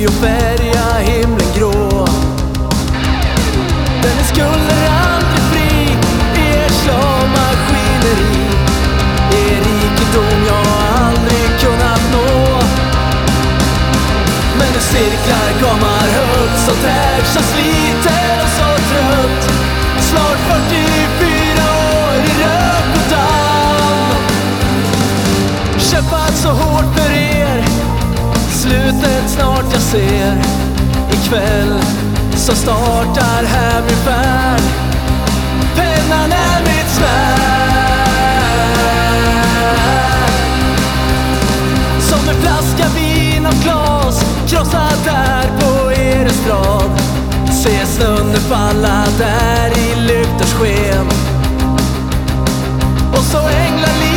skorstensspy och Slutet snart jag ser. Ikväll så startar här min färd. Pennan är mitt svärd. Som en flaska vin av glas Krossad där på er Ser Se snön falla där i lyktors sken. Och så änglar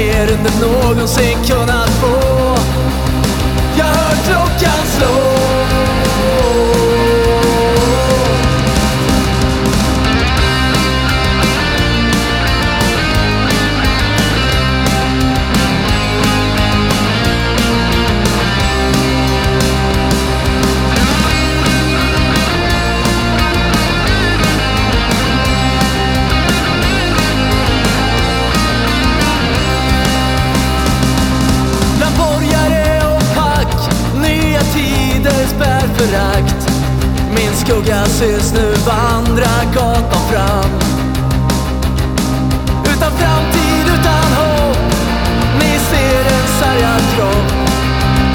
mer än du någonsin kunnat skugga syns nu vandra gatan fram. Utan framtid, utan hopp. Ni ser en sargad kropp.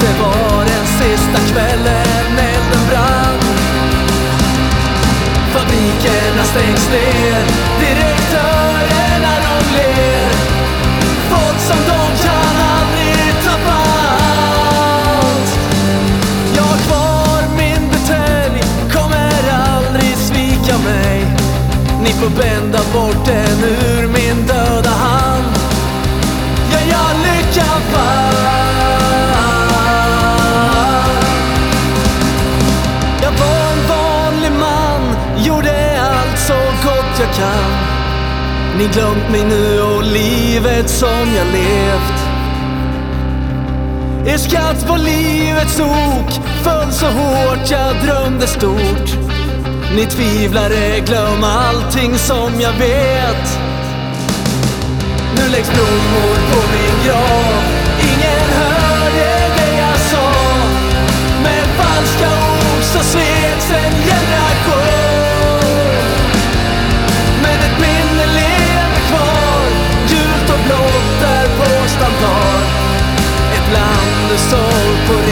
Det var den sista kvällen elden brann. Fabrikerna stängs ner. Direktörerna de ler. Folk som de Ni får bända bort den ur min döda hand. Ja, jag lyckan fall Jag var en vanlig man Gjorde allt så gott jag kan. Ni glömt mig nu och livet som jag levt. Er skatt på livets ok föll så hårt jag drömde stort. Ni tvivlare, glöm allting som jag vet. Nu läggs blommor på min grav. Ingen hörde det jag sa. Med falska ord så sveks en generation. Men ett minne lever kvar. Gult och blått där på standard. Ett land du såg på